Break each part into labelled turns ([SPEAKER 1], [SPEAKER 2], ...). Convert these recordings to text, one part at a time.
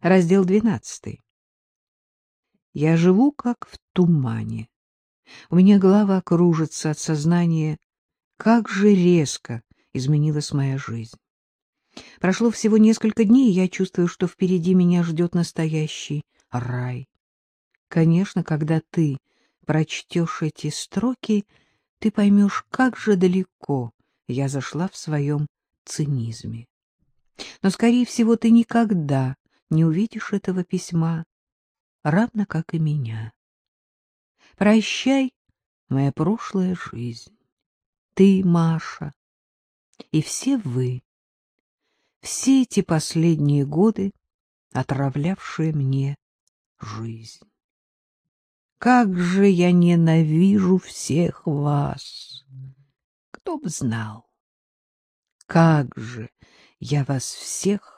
[SPEAKER 1] Раздел двенадцатый. Я живу как в тумане. У меня голова кружится от сознания, как же резко изменилась моя жизнь. Прошло всего несколько дней, и я чувствую, что впереди меня ждет настоящий рай. Конечно, когда ты прочтешь эти строки, ты поймешь, как же далеко я зашла в своем цинизме. Но, скорее всего, ты никогда не увидишь этого письма, равно как и меня. Прощай, моя прошлая жизнь, ты, Маша, и все вы, все эти последние годы, отравлявшие мне жизнь. Как же я ненавижу всех вас! Кто б знал, как же я вас всех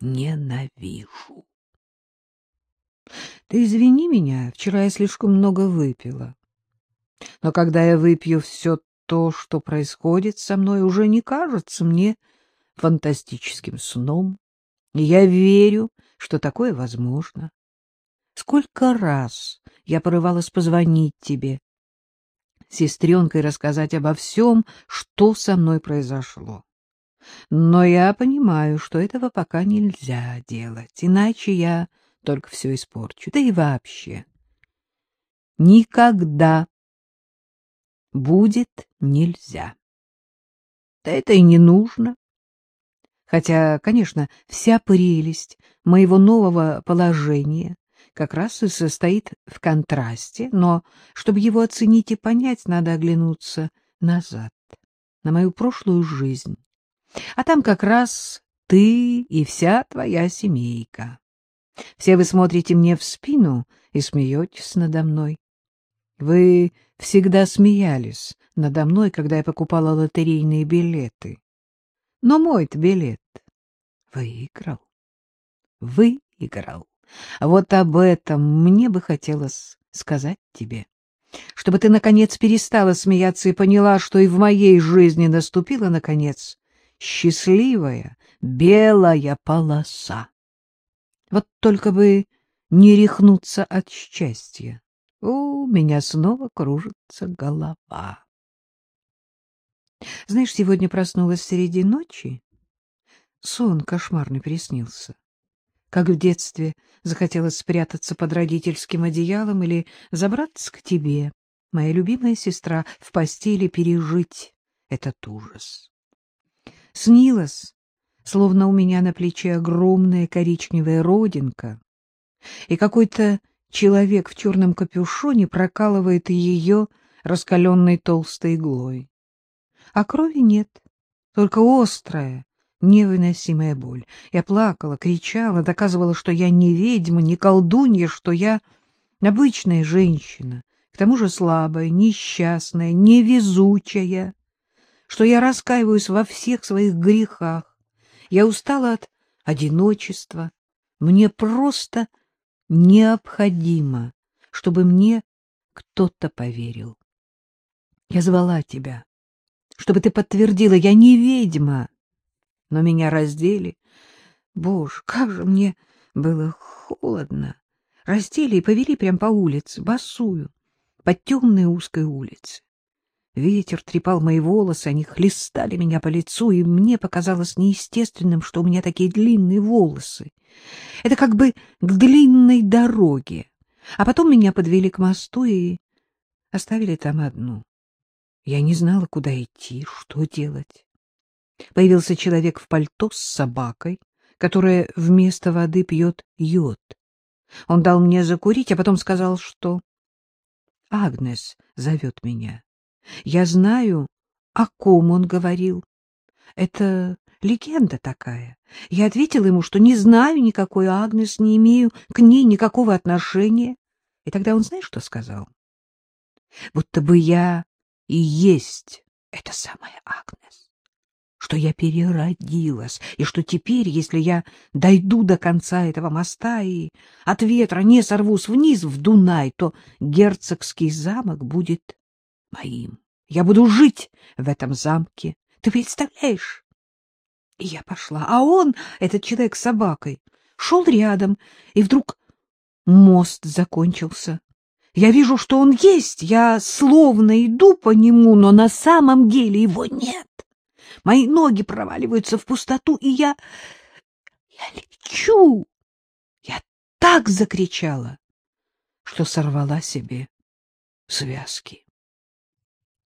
[SPEAKER 1] ненавижу. Ты извини меня, вчера я слишком много выпила. Но когда я выпью все то, что происходит со мной, уже не кажется мне фантастическим сном. Я верю, что такое возможно. Сколько раз я порывалась позвонить тебе, сестренкой рассказать обо всем, что со мной произошло. Но я понимаю, что этого пока нельзя делать, иначе я только все испорчу. Да и вообще. Никогда будет нельзя. Да это и не нужно. Хотя, конечно, вся прелесть моего нового положения как раз и состоит в контрасте, но, чтобы его оценить и понять, надо оглянуться назад, на мою прошлую жизнь а там как раз ты и вся твоя семейка. Все вы смотрите мне в спину и смеетесь надо мной. Вы всегда смеялись надо мной, когда я покупала лотерейные билеты. Но мой-то билет выиграл. Выиграл. Вот об этом мне бы хотелось сказать тебе. Чтобы ты, наконец, перестала смеяться и поняла, что и в моей жизни наступила, наконец, счастливая белая полоса. Вот только бы не рехнуться от счастья. У меня снова кружится голова. Знаешь, сегодня проснулась среди ночи. Сон кошмарный приснился. Как в детстве захотелось спрятаться под родительским одеялом или забраться к тебе, моя любимая сестра, в постели пережить этот ужас снилось, словно у меня на плече огромная коричневая родинка, и какой-то человек в черном капюшоне прокалывает ее раскаленной толстой иглой. А крови нет, только острая, невыносимая боль. Я плакала, кричала, доказывала, что я не ведьма, не колдунья, что я обычная женщина, к тому же слабая, несчастная, невезучая что я раскаиваюсь во всех своих грехах. Я устала от одиночества. Мне просто необходимо, чтобы мне кто-то поверил. Я звала тебя, чтобы ты подтвердила, я не ведьма. Но меня раздели. Боже, как же мне было холодно. Раздели и повели прямо по улице, босую, по темной узкой улице. Ветер трепал мои волосы, они хлестали меня по лицу, и мне показалось неестественным, что у меня такие длинные волосы. Это как бы к длинной дороге. А потом меня подвели к мосту и оставили там одну. Я не знала, куда идти, что делать. Появился человек в пальто с собакой, которая вместо воды пьет йод. Он дал мне закурить, а потом сказал, что Агнес зовет меня. Я знаю, о ком он говорил. Это легенда такая. Я ответила ему, что не знаю никакой Агнес, не имею к ней никакого отношения. И тогда он, знаешь, что сказал? Будто бы я и есть эта самая Агнес, что я переродилась, и что теперь, если я дойду до конца этого моста и от ветра не сорвусь вниз в Дунай, то герцогский замок будет моим. Я буду жить в этом замке. Ты представляешь? И я пошла. А он, этот человек с собакой, шел рядом, и вдруг мост закончился. Я вижу, что он есть, я словно иду по нему, но на самом деле его нет. Мои ноги проваливаются в пустоту, и я... Я лечу! Я так закричала, что сорвала себе связки.